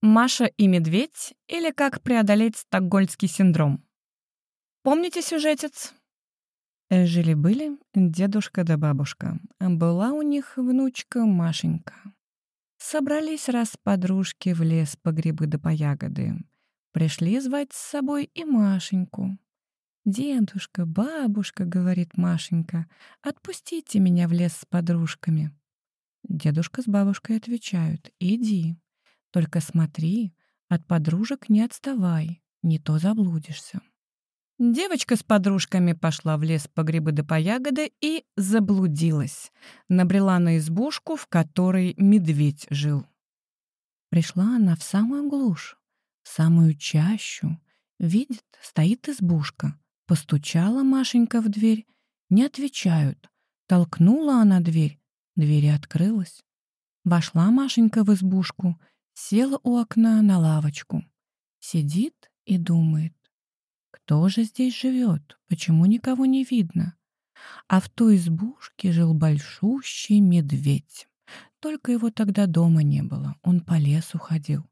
Маша и медведь или как преодолеть стокгольмский синдром. Помните сюжетец? Жили-были дедушка да бабушка. Была у них внучка Машенька. Собрались раз подружки в лес по грибы да по ягоды. Пришли звать с собой и Машеньку. «Дедушка, бабушка», — говорит Машенька, — «отпустите меня в лес с подружками». Дедушка с бабушкой отвечают «иди». Только смотри, от подружек не отставай, не то заблудишься. Девочка с подружками пошла в лес по грибы да по ягоды и заблудилась. Набрела на избушку, в которой медведь жил. Пришла она в самую глушь, в самую чащу. Видит, стоит избушка. Постучала Машенька в дверь. Не отвечают. Толкнула она дверь. Дверь открылась. Вошла Машенька в избушку Села у окна на лавочку. Сидит и думает. Кто же здесь живет? Почему никого не видно? А в той избушке жил большущий медведь. Только его тогда дома не было, он по лесу ходил.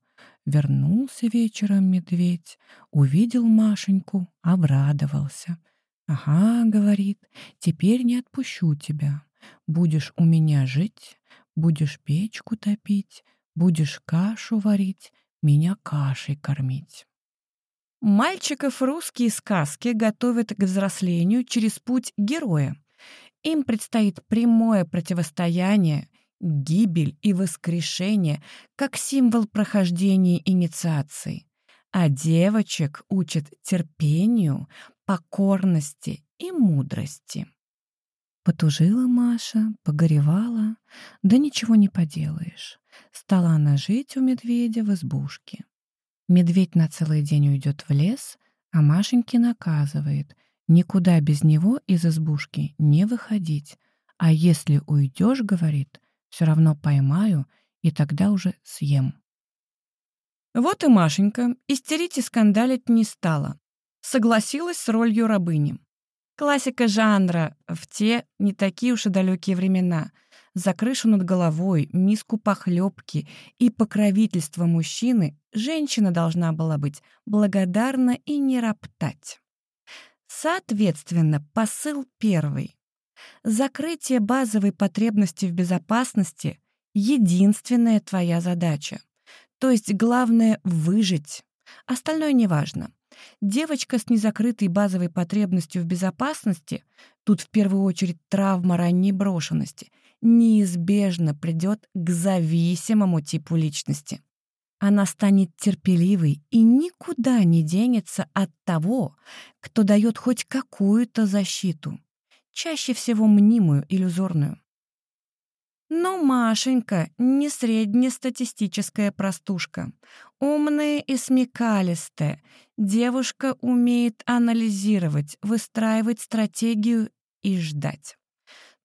Вернулся вечером медведь, увидел Машеньку, обрадовался. «Ага», — говорит, — «теперь не отпущу тебя. Будешь у меня жить, будешь печку топить, Будешь кашу варить, меня кашей кормить. Мальчиков русские сказки готовят к взрослению через путь героя. Им предстоит прямое противостояние, гибель и воскрешение как символ прохождения инициации. А девочек учат терпению, покорности и мудрости. Потужила Маша, погоревала, да ничего не поделаешь. Стала она жить у медведя в избушке. Медведь на целый день уйдет в лес, а Машеньке наказывает никуда без него из избушки не выходить. А если уйдешь, говорит, все равно поймаю и тогда уже съем. Вот и Машенька истерить и скандалить не стала. Согласилась с ролью рабыни. Классика жанра в те не такие уж и далекие времена. За крышу над головой, миску похлебки и покровительство мужчины женщина должна была быть благодарна и не роптать. Соответственно, посыл первый. Закрытие базовой потребности в безопасности — единственная твоя задача. То есть главное — выжить. Остальное неважно. Девочка с незакрытой базовой потребностью в безопасности, тут в первую очередь травма ранней брошенности, неизбежно придет к зависимому типу личности. Она станет терпеливой и никуда не денется от того, кто дает хоть какую-то защиту, чаще всего мнимую, иллюзорную. Но Машенька не среднестатистическая простушка. Умная и смекалистая. Девушка умеет анализировать, выстраивать стратегию и ждать.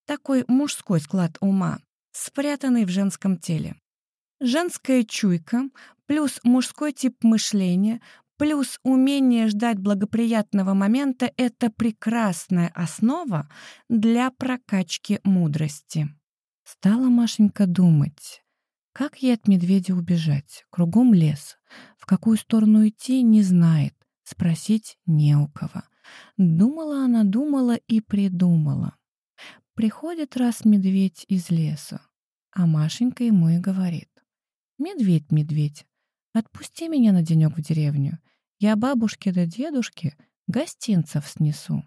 Такой мужской склад ума, спрятанный в женском теле. Женская чуйка плюс мужской тип мышления плюс умение ждать благоприятного момента — это прекрасная основа для прокачки мудрости. Стала Машенька думать, как ей от медведя убежать. Кругом лес. В какую сторону идти, не знает. Спросить не у кого. Думала она, думала и придумала. Приходит раз медведь из леса, а Машенька ему и говорит. «Медведь, медведь, отпусти меня на денек в деревню. Я бабушке да дедушке гостинцев снесу».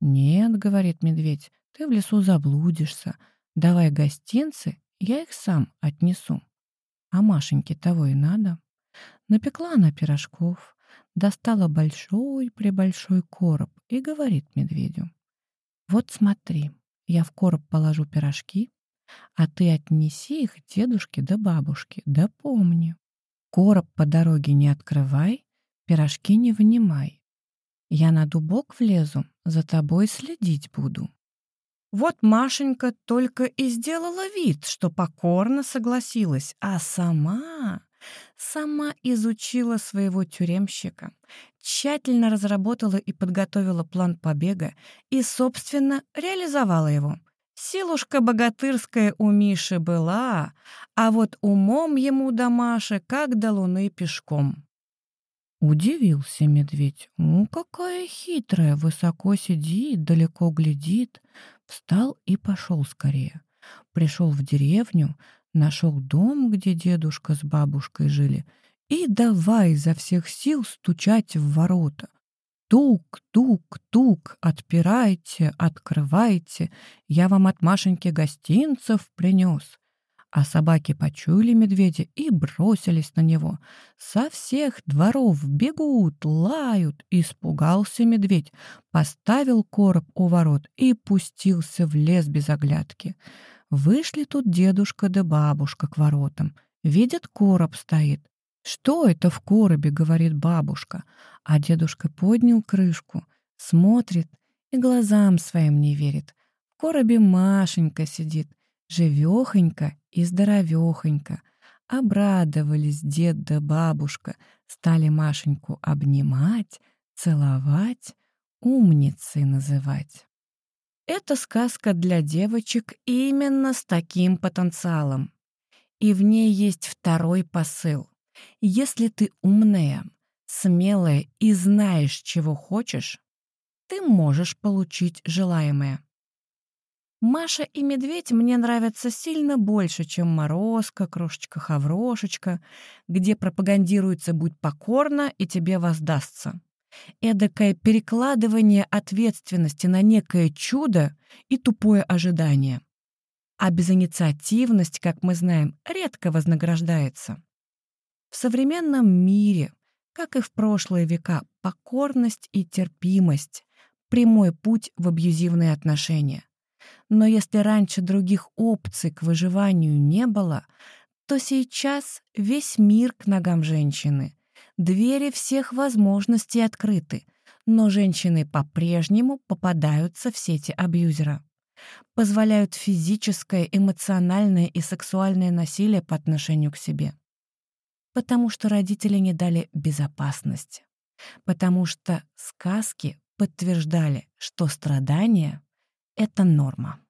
«Нет», — говорит медведь, — «ты в лесу заблудишься, Давай гостинцы, я их сам отнесу. А Машеньке того и надо. Напекла она пирожков, достала большой-пребольшой короб и говорит медведю. «Вот смотри, я в короб положу пирожки, а ты отнеси их дедушке да бабушке, да помни. Короб по дороге не открывай, пирожки не вынимай. Я на дубок влезу, за тобой следить буду. Вот Машенька только и сделала вид, что покорно согласилась, а сама... Сама изучила своего тюремщика, тщательно разработала и подготовила план побега и, собственно, реализовала его. Силушка богатырская у Миши была, а вот умом ему до Маши как до луны пешком. Удивился медведь. «Ну, какая хитрая, высоко сидит, далеко глядит». Встал и пошел скорее. Пришел в деревню, нашел дом, где дедушка с бабушкой жили, и давай изо всех сил стучать в ворота. Тук, тук, тук, отпирайте, открывайте, я вам от Машеньки гостинцев принес. А собаки почуяли медведя и бросились на него. Со всех дворов бегут, лают. Испугался медведь, поставил короб у ворот и пустился в лес без оглядки. Вышли тут дедушка да бабушка к воротам. Видят, короб стоит. «Что это в коробе?» — говорит бабушка. А дедушка поднял крышку, смотрит и глазам своим не верит. В коробе Машенька сидит, живехонька и здоровехонька. Обрадовались дед да бабушка, стали Машеньку обнимать, целовать, умницей называть. Это сказка для девочек именно с таким потенциалом. И в ней есть второй посыл. Если ты умная, смелая и знаешь, чего хочешь, ты можешь получить желаемое. Маша и медведь мне нравятся сильно больше, чем Морозко, Крошечка-Хаврошечка, где пропагандируется «будь покорна, и тебе воздастся». Эдакое перекладывание ответственности на некое чудо и тупое ожидание. А безинициативность, как мы знаем, редко вознаграждается. В современном мире, как и в прошлые века, покорность и терпимость — прямой путь в абьюзивные отношения. Но если раньше других опций к выживанию не было, то сейчас весь мир к ногам женщины. Двери всех возможностей открыты, но женщины по-прежнему попадаются в сети абьюзера. Позволяют физическое, эмоциональное и сексуальное насилие по отношению к себе потому что родители не дали безопасности, потому что сказки подтверждали, что страдания — это норма.